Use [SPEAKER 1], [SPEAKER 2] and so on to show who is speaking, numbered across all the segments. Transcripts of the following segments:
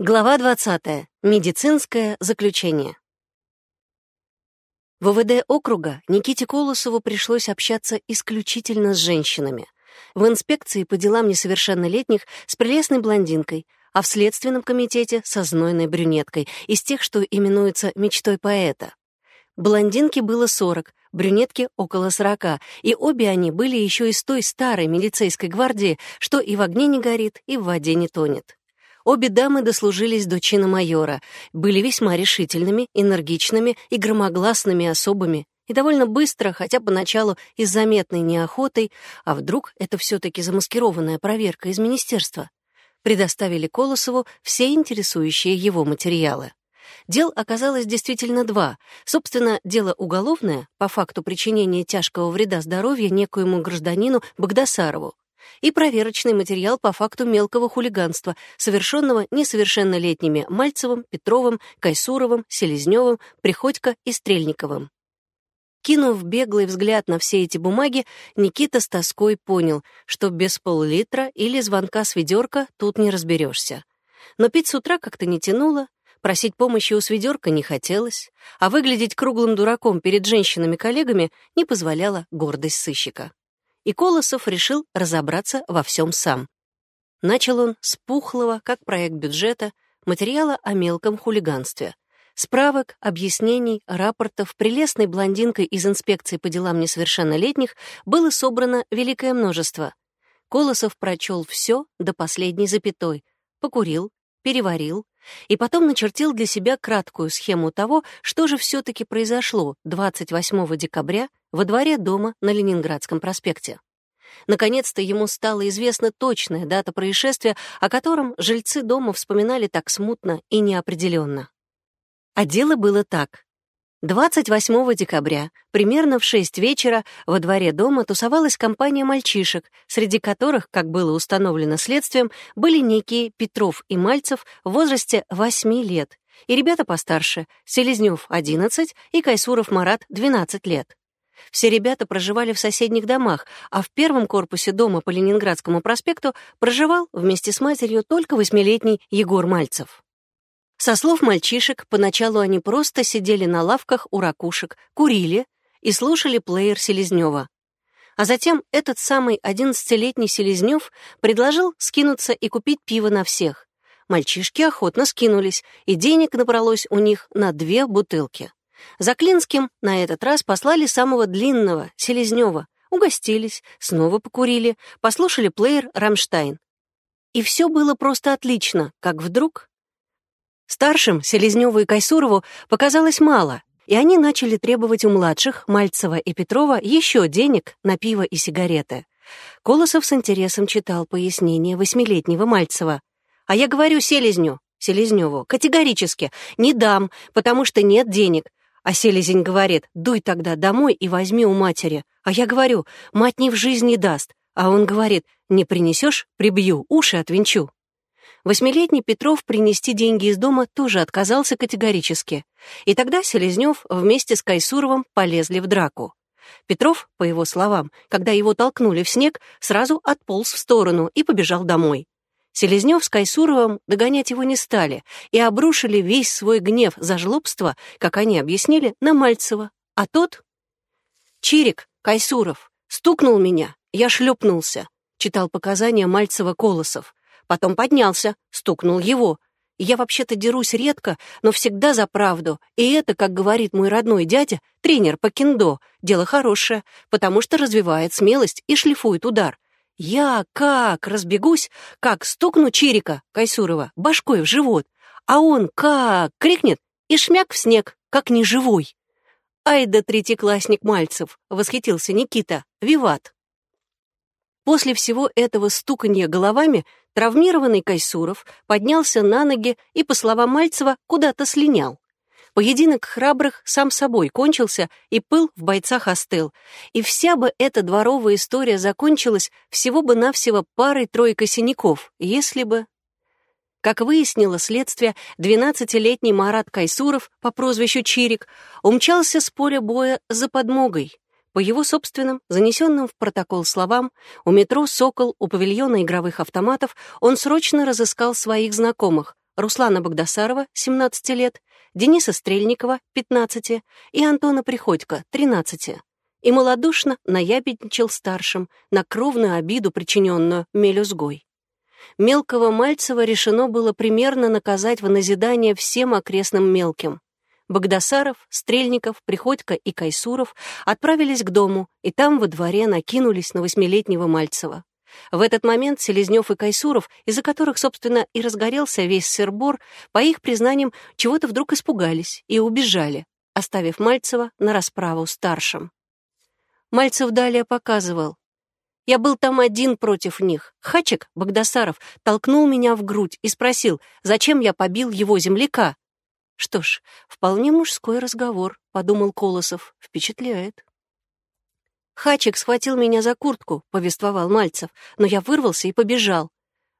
[SPEAKER 1] Глава 20. Медицинское заключение. В ОВД округа Никите Колосову пришлось общаться исключительно с женщинами. В инспекции по делам несовершеннолетних с прелестной блондинкой, а в следственном комитете со знойной брюнеткой, из тех, что именуются мечтой поэта. Блондинке было 40, брюнетке — около 40, и обе они были еще из той старой милицейской гвардии, что и в огне не горит, и в воде не тонет. Обе дамы дослужились до чина майора, были весьма решительными, энергичными и громогласными особами, и довольно быстро, хотя поначалу и с заметной неохотой, а вдруг это все-таки замаскированная проверка из министерства, предоставили Колосову все интересующие его материалы. Дел оказалось действительно два. Собственно, дело уголовное, по факту причинения тяжкого вреда здоровью некоему гражданину Богдасарову, и проверочный материал по факту мелкого хулиганства, совершенного несовершеннолетними Мальцевым, Петровым, Кайсуровым, Селезневым, Приходько и Стрельниковым. Кинув беглый взгляд на все эти бумаги, Никита с тоской понял, что без пол-литра или звонка с ведерка тут не разберешься. Но пить с утра как-то не тянуло, просить помощи у сведерка не хотелось, а выглядеть круглым дураком перед женщинами-коллегами не позволяла гордость сыщика и Колосов решил разобраться во всем сам. Начал он с пухлого, как проект бюджета, материала о мелком хулиганстве. Справок, объяснений, рапортов прелестной блондинкой из инспекции по делам несовершеннолетних было собрано великое множество. Колосов прочел все до последней запятой, покурил, переварил, и потом начертил для себя краткую схему того, что же все-таки произошло 28 декабря во дворе дома на Ленинградском проспекте. Наконец-то ему стала известна точная дата происшествия, о котором жильцы дома вспоминали так смутно и неопределенно. А дело было так. 28 декабря, примерно в 6 вечера, во дворе дома тусовалась компания мальчишек, среди которых, как было установлено следствием, были некие Петров и Мальцев в возрасте 8 лет, и ребята постарше — Селезнёв — 11 и Кайсуров Марат — 12 лет. Все ребята проживали в соседних домах, а в первом корпусе дома по Ленинградскому проспекту проживал вместе с матерью только восьмилетний Егор Мальцев. Со слов мальчишек, поначалу они просто сидели на лавках у ракушек, курили и слушали плеер Селезнева. А затем этот самый одиннадцатилетний Селезнев предложил скинуться и купить пиво на всех. Мальчишки охотно скинулись, и денег набралось у них на две бутылки. За Клинским на этот раз послали самого длинного, Селезнева. Угостились, снова покурили, послушали плеер «Рамштайн». И все было просто отлично, как вдруг... Старшим, Селезневу и Кайсурову, показалось мало, и они начали требовать у младших, Мальцева и Петрова, еще денег на пиво и сигареты. Колосов с интересом читал пояснение восьмилетнего Мальцева. «А я говорю Селезню, Селезневу, категорически, не дам, потому что нет денег. А селезень говорит, дуй тогда домой и возьми у матери. А я говорю, мать ни в жизни даст. А он говорит, не принесешь, прибью, уши отвинчу. Восьмилетний Петров принести деньги из дома тоже отказался категорически. И тогда Селезнев вместе с Кайсуровым полезли в драку. Петров, по его словам, когда его толкнули в снег, сразу отполз в сторону и побежал домой. Селезнев с Кайсуровым догонять его не стали и обрушили весь свой гнев за жлобство, как они объяснили, на Мальцева. А тот... «Чирик, Кайсуров, стукнул меня, я шлепнулся», читал показания Мальцева-Колосов. Потом поднялся, стукнул его. Я вообще-то дерусь редко, но всегда за правду. И это, как говорит мой родной дядя, тренер по кендо, дело хорошее, потому что развивает смелость и шлифует удар. Я как разбегусь, как стукну Чирика Кайсурова башкой в живот, а он как крикнет и шмяк в снег, как неживой. «Ай да третьеклассник Мальцев!» — восхитился Никита. «Виват!» После всего этого стуканья головами травмированный Кайсуров поднялся на ноги и, по словам Мальцева, куда-то слинял. Поединок храбрых сам собой кончился, и пыл в бойцах остыл. И вся бы эта дворовая история закончилась всего бы навсего парой-тройкой синяков, если бы... Как выяснило следствие, 12-летний Марат Кайсуров по прозвищу Чирик умчался с поля боя за подмогой. По его собственным, занесенным в протокол словам, у метро «Сокол» у павильона игровых автоматов он срочно разыскал своих знакомых, Руслана Богдасарова, 17 лет, Дениса Стрельникова, 15, и Антона Приходько, 13. И малодушно наябедничал старшим на кровную обиду, причиненную мелюзгой. Мелкого Мальцева решено было примерно наказать в назидание всем окрестным мелким. Богдасаров, Стрельников, Приходько и Кайсуров отправились к дому, и там во дворе накинулись на восьмилетнего Мальцева. В этот момент Селезнев и Кайсуров, из-за которых, собственно, и разгорелся весь сырбор, по их признаниям, чего-то вдруг испугались и убежали, оставив Мальцева на расправу старшим. Мальцев далее показывал. Я был там один против них. Хачик, Богдасаров, толкнул меня в грудь и спросил, зачем я побил его земляка. Что ж, вполне мужской разговор, подумал Колосов, впечатляет. Хачик схватил меня за куртку, повествовал Мальцев, но я вырвался и побежал.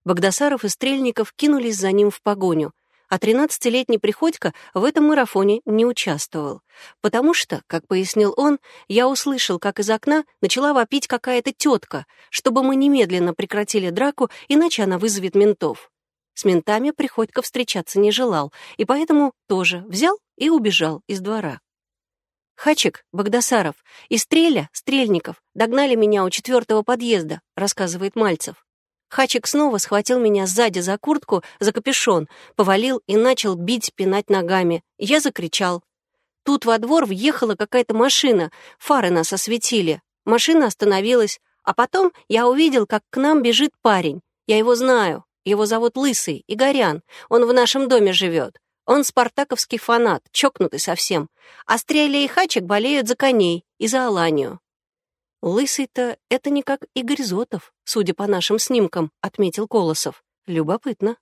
[SPEAKER 1] Богдасаров и Стрельников кинулись за ним в погоню, а тринадцатилетний Приходько в этом марафоне не участвовал, потому что, как пояснил он, я услышал, как из окна начала вопить какая-то тетка, чтобы мы немедленно прекратили драку, иначе она вызовет ментов. С ментами Приходько встречаться не желал, и поэтому тоже взял и убежал из двора. Хачик, Богдасаров и Стреля, Стрельников, догнали меня у четвертого подъезда, рассказывает Мальцев. Хачик снова схватил меня сзади за куртку, за капюшон, повалил и начал бить, пинать ногами. Я закричал. Тут во двор въехала какая-то машина, фары нас осветили. Машина остановилась, а потом я увидел, как к нам бежит парень. Я его знаю. Его зовут Лысый, Игорян. Он в нашем доме живет. Он спартаковский фанат, чокнутый совсем. А Стреля и Хачик болеют за коней и за Аланию. Лысый-то это не как Игорь Зотов, судя по нашим снимкам, отметил Колосов. Любопытно.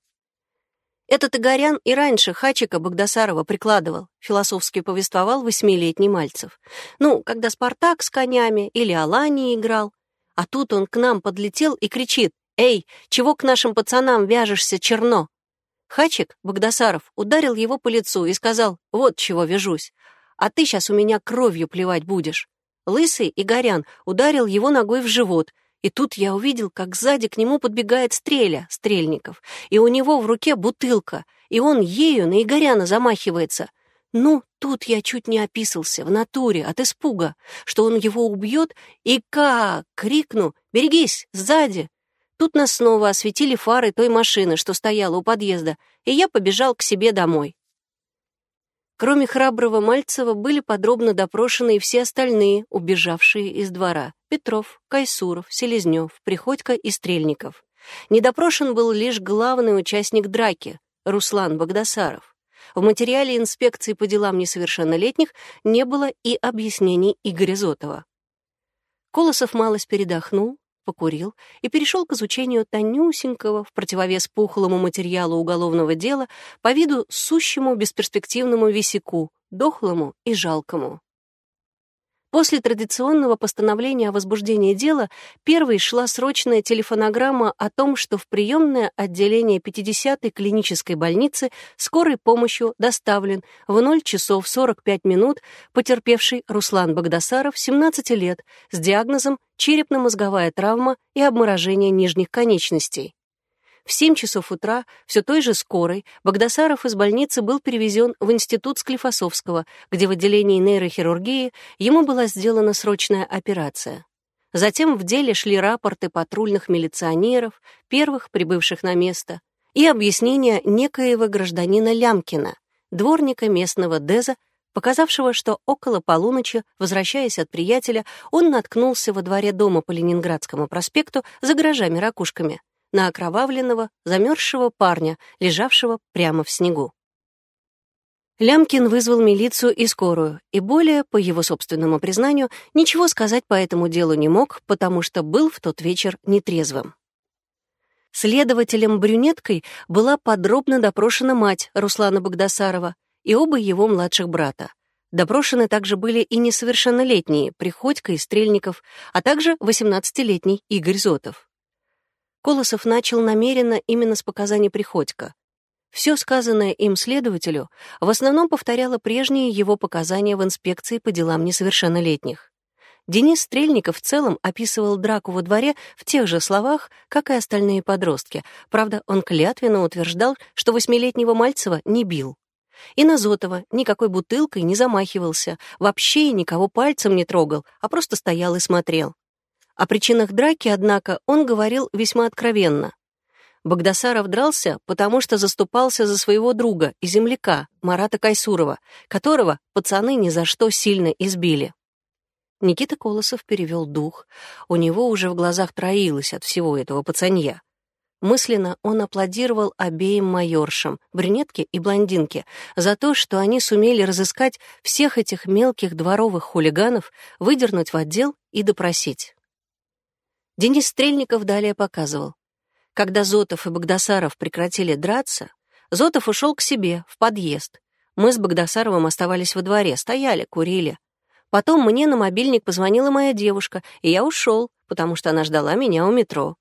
[SPEAKER 1] Этот Игорян и раньше Хачика Богдасарова прикладывал, философски повествовал восьмилетний Мальцев. Ну, когда Спартак с конями или Алани играл. А тут он к нам подлетел и кричит «Эй, чего к нашим пацанам вяжешься, черно?» Хачик, Богдасаров, ударил его по лицу и сказал «Вот чего вяжусь, а ты сейчас у меня кровью плевать будешь». Лысый Игорян ударил его ногой в живот, и тут я увидел, как сзади к нему подбегает Стреля, Стрельников, и у него в руке бутылка, и он ею на Игоряна замахивается. Ну, тут я чуть не описался, в натуре, от испуга, что он его убьет, и как крикну «Берегись, сзади!» Тут нас снова осветили фары той машины, что стояла у подъезда, и я побежал к себе домой. Кроме храброго Мальцева были подробно допрошены и все остальные, убежавшие из двора. Петров, Кайсуров, Селезнев, Приходько и Стрельников. Недопрошен был лишь главный участник драки — Руслан Богдасаров. В материале инспекции по делам несовершеннолетних не было и объяснений Игоря Зотова. Колосов малость передохнул, покурил и перешел к изучению тонюсенького в противовес пухлому материалу уголовного дела по виду сущему бесперспективному висяку, дохлому и жалкому. После традиционного постановления о возбуждении дела первой шла срочная телефонограмма о том, что в приемное отделение 50-й клинической больницы скорой помощью доставлен в 0 часов 45 минут потерпевший Руслан Богдасаров, 17 лет, с диагнозом черепно-мозговая травма и обморожение нижних конечностей. В 7 часов утра все той же скорой Богдасаров из больницы был перевезен в институт Склифосовского, где в отделении нейрохирургии ему была сделана срочная операция. Затем в деле шли рапорты патрульных милиционеров, первых прибывших на место, и объяснения некоего гражданина Лямкина, дворника местного Деза, показавшего, что около полуночи, возвращаясь от приятеля, он наткнулся во дворе дома по Ленинградскому проспекту за гаражами-ракушками — на окровавленного, замерзшего парня, лежавшего прямо в снегу. Лямкин вызвал милицию и скорую, и более, по его собственному признанию, ничего сказать по этому делу не мог, потому что был в тот вечер нетрезвым. Следователем Брюнеткой была подробно допрошена мать Руслана Богдасарова и оба его младших брата. Допрошены также были и несовершеннолетние Приходько и Стрельников, а также 18-летний Игорь Зотов. Колосов начал намеренно именно с показаний Приходько. Все сказанное им следователю в основном повторяло прежние его показания в инспекции по делам несовершеннолетних. Денис Стрельников в целом описывал драку во дворе в тех же словах, как и остальные подростки. Правда, он клятвенно утверждал, что восьмилетнего Мальцева не бил. И на Зотова никакой бутылкой не замахивался, вообще никого пальцем не трогал, а просто стоял и смотрел. О причинах драки, однако, он говорил весьма откровенно. Богдасаров дрался, потому что заступался за своего друга и земляка, Марата Кайсурова, которого пацаны ни за что сильно избили. Никита Колосов перевел дух. У него уже в глазах троилось от всего этого пацанья. Мысленно он аплодировал обеим майоршам, брюнетке и блондинке, за то, что они сумели разыскать всех этих мелких дворовых хулиганов, выдернуть в отдел и допросить. Денис Стрельников далее показывал. Когда Зотов и Богдасаров прекратили драться, Зотов ушел к себе, в подъезд. Мы с Богдасаровым оставались во дворе, стояли, курили. Потом мне на мобильник позвонила моя девушка, и я ушел, потому что она ждала меня у метро.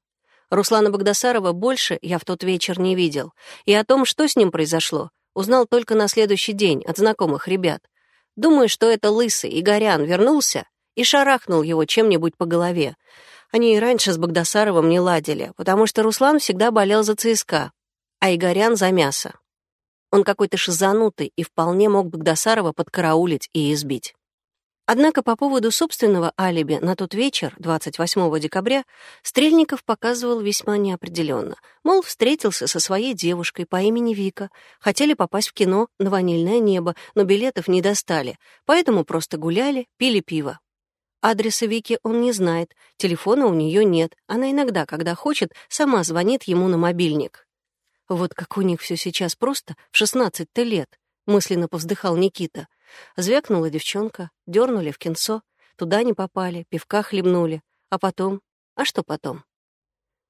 [SPEAKER 1] Руслана Богдасарова больше я в тот вечер не видел, и о том, что с ним произошло, узнал только на следующий день от знакомых ребят. Думаю, что это лысый Игорян вернулся и шарахнул его чем-нибудь по голове. Они и раньше с Богдасаровым не ладили, потому что Руслан всегда болел за ЦСКА, а Игорян за мясо. Он какой-то шизанутый и вполне мог Богдасарова подкараулить и избить. Однако по поводу собственного алиби на тот вечер, 28 декабря, Стрельников показывал весьма неопределенно. Мол, встретился со своей девушкой по имени Вика, хотели попасть в кино на «Ванильное небо», но билетов не достали, поэтому просто гуляли, пили пиво. Адреса Вики он не знает, телефона у нее нет. Она иногда, когда хочет, сама звонит ему на мобильник. Вот как у них все сейчас просто в 16 лет, мысленно повздыхал Никита. Звякнула девчонка, дернули в кинцо, туда не попали, пивка хлебнули. А потом? А что потом?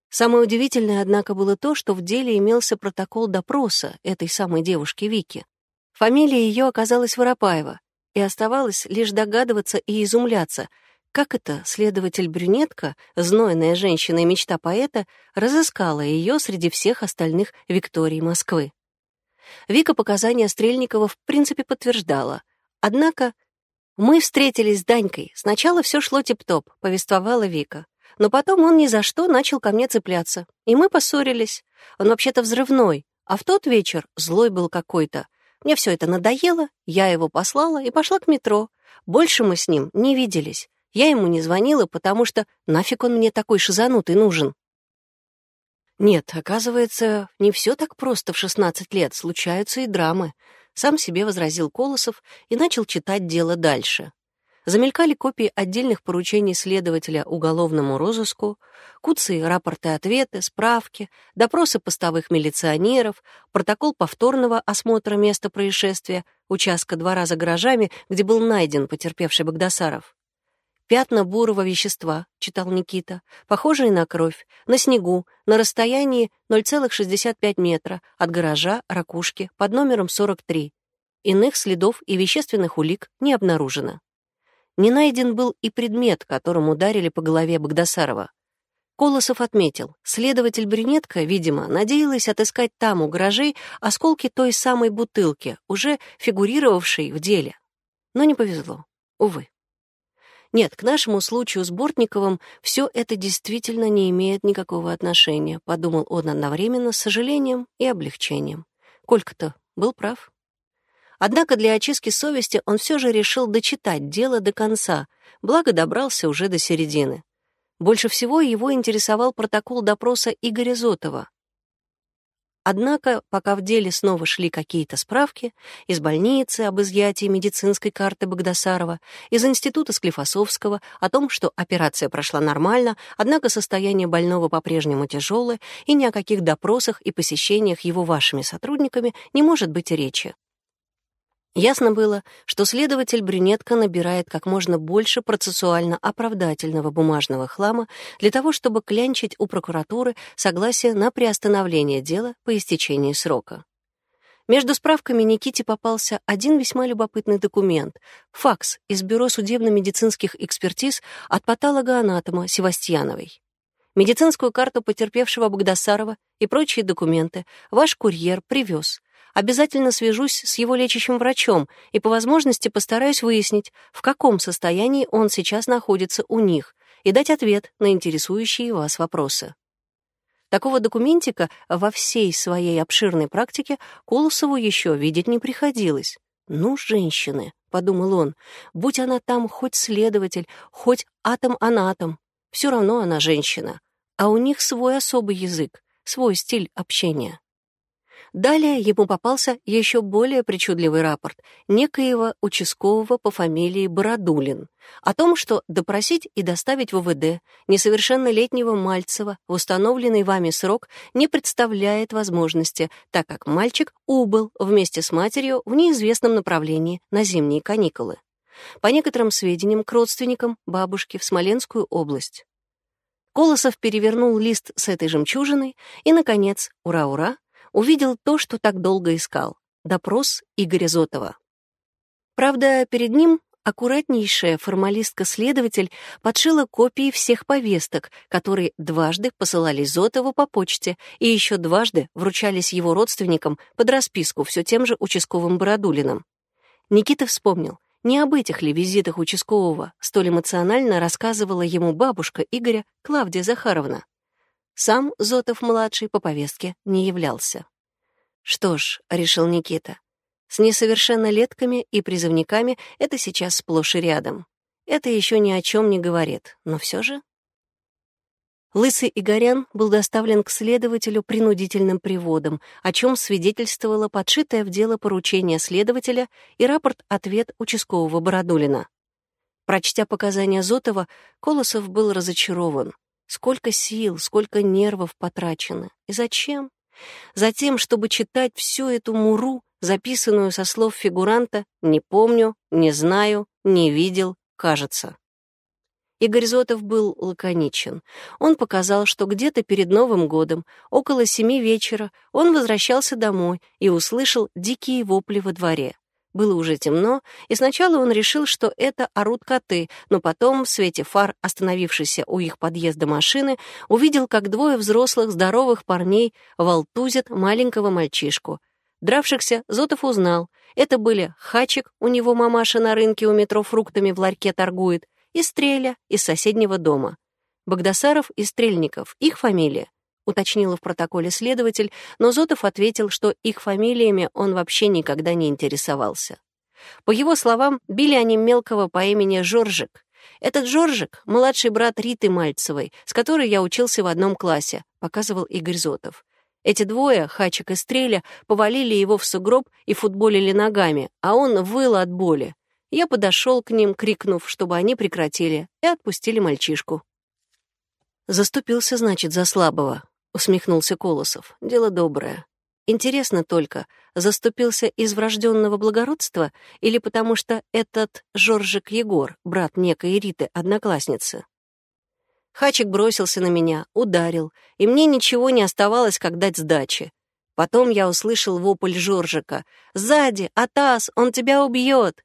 [SPEAKER 1] Самое удивительное, однако, было то, что в деле имелся протокол допроса этой самой девушки Вики. Фамилия ее оказалась Воропаева, и оставалось лишь догадываться и изумляться, как это следователь-брюнетка, знойная женщина и мечта поэта, разыскала ее среди всех остальных Викторий Москвы? Вика показания Стрельникова в принципе подтверждала. Однако мы встретились с Данькой. Сначала все шло тип-топ, повествовала Вика. Но потом он ни за что начал ко мне цепляться. И мы поссорились. Он вообще-то взрывной, а в тот вечер злой был какой-то. Мне все это надоело, я его послала и пошла к метро. Больше мы с ним не виделись. Я ему не звонила, потому что нафиг он мне такой шизанутый нужен. Нет, оказывается, не все так просто в 16 лет, случаются и драмы. Сам себе возразил Колосов и начал читать дело дальше. Замелькали копии отдельных поручений следователя уголовному розыску, куцы рапорты-ответы, справки, допросы постовых милиционеров, протокол повторного осмотра места происшествия, участка двора за гаражами, где был найден потерпевший Богдасаров. «Пятна бурого вещества», — читал Никита, «похожие на кровь, на снегу, на расстоянии 0,65 метра от гаража ракушки под номером 43. Иных следов и вещественных улик не обнаружено. Не найден был и предмет, которым ударили по голове Богдасарова. Колосов отметил, следователь-брюнетка, видимо, надеялась отыскать там у гаражей осколки той самой бутылки, уже фигурировавшей в деле. Но не повезло, увы. Нет, к нашему случаю с Бортниковым все это действительно не имеет никакого отношения, подумал он одновременно с сожалением и облегчением. Колька-то был прав. Однако для очистки совести он все же решил дочитать дело до конца, благо добрался уже до середины. Больше всего его интересовал протокол допроса Игоря Зотова. Однако, пока в деле снова шли какие-то справки из больницы об изъятии медицинской карты Богдасарова, из института Склифосовского о том, что операция прошла нормально, однако состояние больного по-прежнему тяжелое, и ни о каких допросах и посещениях его вашими сотрудниками не может быть речи. Ясно было, что следователь Брюнетка набирает как можно больше процессуально-оправдательного бумажного хлама для того, чтобы клянчить у прокуратуры согласие на приостановление дела по истечении срока. Между справками Никите попался один весьма любопытный документ — факс из Бюро судебно-медицинских экспертиз от патолога-анатома Севастьяновой. Медицинскую карту потерпевшего Богдасарова и прочие документы ваш курьер привез, Обязательно свяжусь с его лечащим врачом и по возможности постараюсь выяснить, в каком состоянии он сейчас находится у них, и дать ответ на интересующие вас вопросы. Такого документика во всей своей обширной практике Колосову еще видеть не приходилось. «Ну, женщины», — подумал он, — «будь она там хоть следователь, хоть атом-анатом, все равно она женщина, а у них свой особый язык, свой стиль общения». Далее ему попался еще более причудливый рапорт некоего участкового по фамилии Бородулин о том, что допросить и доставить в ВВД несовершеннолетнего Мальцева в установленный вами срок не представляет возможности, так как мальчик убыл вместе с матерью в неизвестном направлении на зимние каникулы. По некоторым сведениям, к родственникам бабушки в Смоленскую область. Колосов перевернул лист с этой жемчужиной и, наконец, ура-ура, увидел то, что так долго искал — допрос Игоря Зотова. Правда, перед ним аккуратнейшая формалистка-следователь подшила копии всех повесток, которые дважды посылались Зотову по почте и еще дважды вручались его родственникам под расписку все тем же участковым Бородулиным. Никита вспомнил, не об этих ли визитах участкового столь эмоционально рассказывала ему бабушка Игоря Клавдия Захаровна. Сам Зотов-младший по повестке не являлся. «Что ж», — решил Никита, — «с несовершеннолетками и призывниками это сейчас сплошь и рядом. Это еще ни о чем не говорит, но все же...» Лысый Игорян был доставлен к следователю принудительным приводом, о чем свидетельствовало подшитое в дело поручение следователя и рапорт-ответ участкового Бородулина. Прочтя показания Зотова, Колосов был разочарован. Сколько сил, сколько нервов потрачено. И зачем? Затем, чтобы читать всю эту муру, записанную со слов фигуранта «не помню», «не знаю», «не видел», «кажется». Игорь Зотов был лаконичен. Он показал, что где-то перед Новым годом, около семи вечера, он возвращался домой и услышал дикие вопли во дворе. Было уже темно, и сначала он решил, что это орут коты, но потом, в свете фар, остановившейся у их подъезда машины, увидел, как двое взрослых здоровых парней волтузят маленького мальчишку. Дравшихся Зотов узнал. Это были Хачик, у него мамаша на рынке у метро фруктами в ларьке торгует, и Стреля из соседнего дома. Богдасаров и Стрельников — их фамилия уточнила в протоколе следователь, но Зотов ответил, что их фамилиями он вообще никогда не интересовался. По его словам, били они мелкого по имени Жоржик. Этот Жоржик — младший брат Риты Мальцевой, с которой я учился в одном классе, показывал Игорь Зотов. Эти двое, Хачик и Стреля, повалили его в сугроб и футболили ногами, а он выл от боли. Я подошел к ним, крикнув, чтобы они прекратили, и отпустили мальчишку. Заступился, значит, за слабого усмехнулся Колосов. Дело доброе. Интересно только, заступился из врожденного благородства или потому что этот Жоржик Егор, брат некой Риты, одноклассницы? Хачик бросился на меня, ударил, и мне ничего не оставалось, как дать сдачи. Потом я услышал вопль Жоржика. «Сзади! Атас! Он тебя убьет!»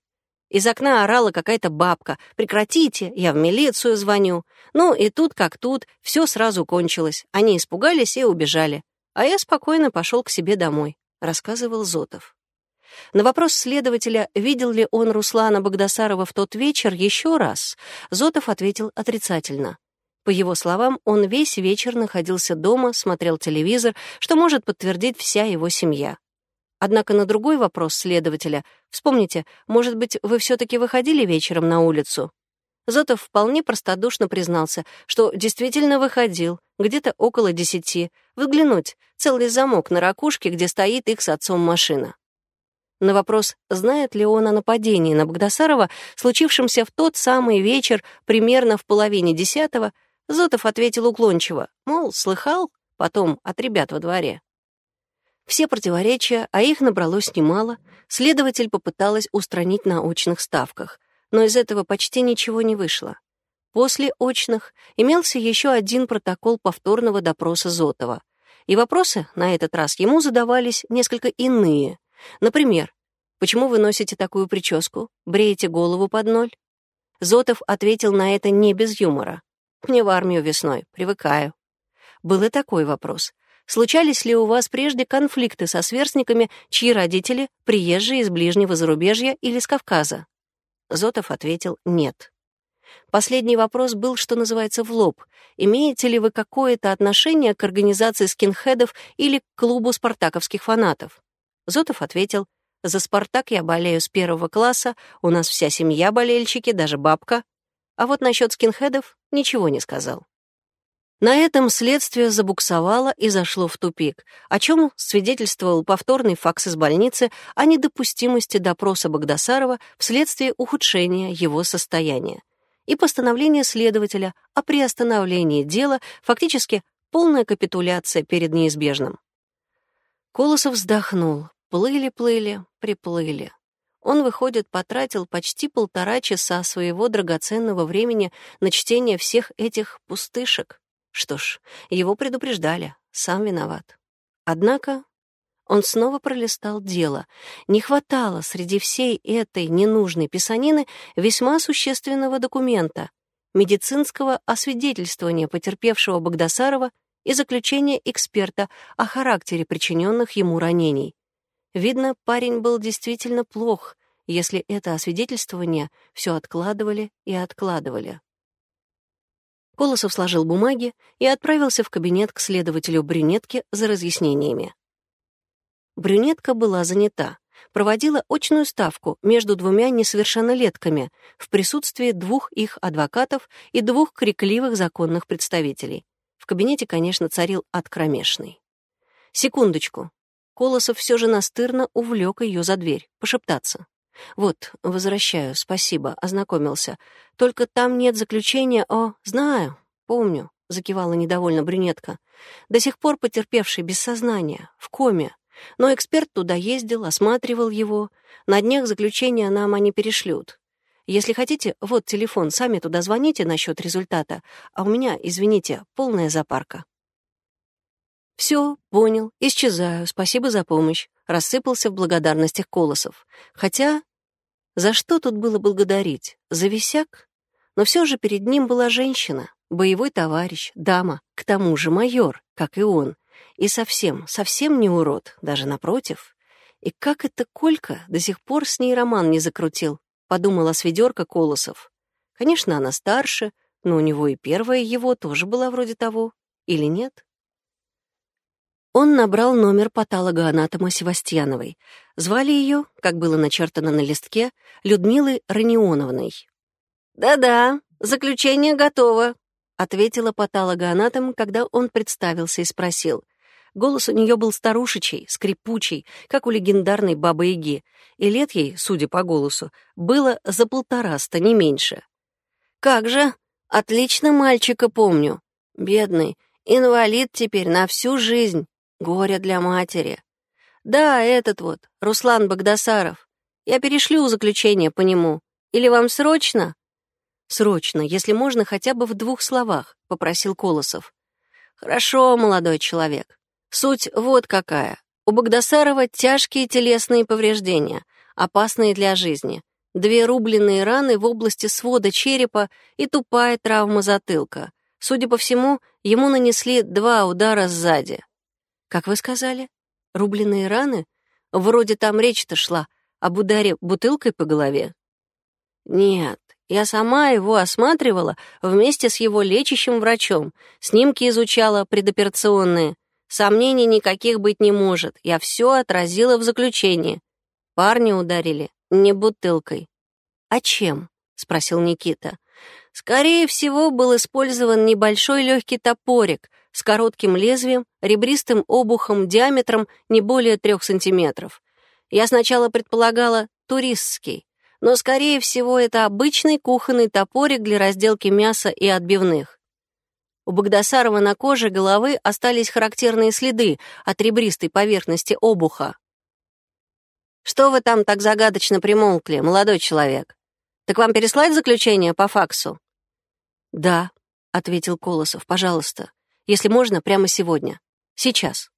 [SPEAKER 1] Из окна орала какая-то бабка. «Прекратите, я в милицию звоню». Ну и тут как тут, все сразу кончилось. Они испугались и убежали. А я спокойно пошел к себе домой, рассказывал Зотов. На вопрос следователя, видел ли он Руслана Богдасарова в тот вечер еще раз, Зотов ответил отрицательно. По его словам, он весь вечер находился дома, смотрел телевизор, что может подтвердить вся его семья. Однако на другой вопрос следователя, вспомните, может быть, вы все-таки выходили вечером на улицу? Зотов вполне простодушно признался, что действительно выходил, где-то около десяти, выглянуть, целый замок на ракушке, где стоит их с отцом машина. На вопрос, знает ли он о нападении на Богдасарова, случившемся в тот самый вечер, примерно в половине десятого, Зотов ответил уклончиво, мол, слыхал, потом от ребят во дворе. Все противоречия, а их набралось немало, следователь попыталась устранить на очных ставках, но из этого почти ничего не вышло. После очных имелся еще один протокол повторного допроса Зотова, и вопросы на этот раз ему задавались несколько иные. Например, «Почему вы носите такую прическу? Бреете голову под ноль?» Зотов ответил на это не без юмора. «Мне в армию весной, привыкаю». Был и такой вопрос. Случались ли у вас прежде конфликты со сверстниками, чьи родители — приезжие из ближнего зарубежья или с Кавказа? Зотов ответил «нет». Последний вопрос был, что называется, в лоб. Имеете ли вы какое-то отношение к организации скинхедов или к клубу спартаковских фанатов? Зотов ответил «За «Спартак» я болею с первого класса, у нас вся семья болельщики, даже бабка». А вот насчет скинхедов ничего не сказал. На этом следствие забуксовало и зашло в тупик, о чем свидетельствовал повторный факс из больницы о недопустимости допроса Богдасарова вследствие ухудшения его состояния и постановление следователя о приостановлении дела, фактически полная капитуляция перед неизбежным. Колосов вздохнул. Плыли-плыли, приплыли. Он, выходит, потратил почти полтора часа своего драгоценного времени на чтение всех этих пустышек. Что ж, его предупреждали, сам виноват. Однако он снова пролистал дело. Не хватало среди всей этой ненужной писанины весьма существенного документа — медицинского освидетельствования потерпевшего Богдасарова и заключения эксперта о характере причиненных ему ранений. Видно, парень был действительно плох, если это освидетельствование все откладывали и откладывали. Колосов сложил бумаги и отправился в кабинет к следователю брюнетке за разъяснениями. Брюнетка была занята, проводила очную ставку между двумя несовершеннолетками в присутствии двух их адвокатов и двух крикливых законных представителей. В кабинете, конечно, царил откромешный. Секундочку. Колосов все же настырно увлек ее за дверь, пошептаться. «Вот, возвращаю, спасибо, ознакомился. Только там нет заключения о... Знаю, помню», — закивала недовольно брюнетка. «До сих пор потерпевший без сознания, в коме. Но эксперт туда ездил, осматривал его. На днях заключения нам они перешлют. Если хотите, вот телефон, сами туда звоните насчет результата, а у меня, извините, полная запарка». «Все, понял, исчезаю, спасибо за помощь», — рассыпался в благодарностях Колосов. Хотя за что тут было благодарить? За висяк? Но все же перед ним была женщина, боевой товарищ, дама, к тому же майор, как и он. И совсем, совсем не урод, даже напротив. И как это Колька до сих пор с ней роман не закрутил, подумала сведерка Колосов. Конечно, она старше, но у него и первая его тоже была вроде того. Или нет? Он набрал номер патологоанатома Севастьяновой. Звали ее, как было начертано на листке, Людмилой Ранионовной. «Да-да, заключение готово», — ответила патологоанатом, когда он представился и спросил. Голос у нее был старушечий, скрипучий, как у легендарной бабы-яги, и лет ей, судя по голосу, было за полтораста, не меньше. «Как же? Отлично мальчика помню. Бедный, инвалид теперь на всю жизнь. Горе для матери. Да, этот вот, Руслан Богдасаров. Я перешлю заключение по нему. Или вам срочно? Срочно, если можно, хотя бы в двух словах, попросил Колосов. Хорошо, молодой человек. Суть вот какая. У Богдасарова тяжкие телесные повреждения, опасные для жизни. Две рубленные раны в области свода черепа и тупая травма затылка. Судя по всему, ему нанесли два удара сзади. Как вы сказали? Рубленые раны? Вроде там речь-то шла об ударе бутылкой по голове. Нет, я сама его осматривала вместе с его лечащим врачом, снимки изучала предоперационные. Сомнений никаких быть не может, я все отразила в заключении. Парни ударили не бутылкой. «А чем?» — спросил Никита. «Скорее всего, был использован небольшой легкий топорик, с коротким лезвием, ребристым обухом диаметром не более трех сантиметров. Я сначала предполагала туристский, но, скорее всего, это обычный кухонный топорик для разделки мяса и отбивных. У Богдасарова на коже головы остались характерные следы от ребристой поверхности обуха. «Что вы там так загадочно примолкли, молодой человек? Так вам переслать заключение по факсу?» «Да», — ответил Колосов, — «пожалуйста. Если можно, прямо сегодня. Сейчас.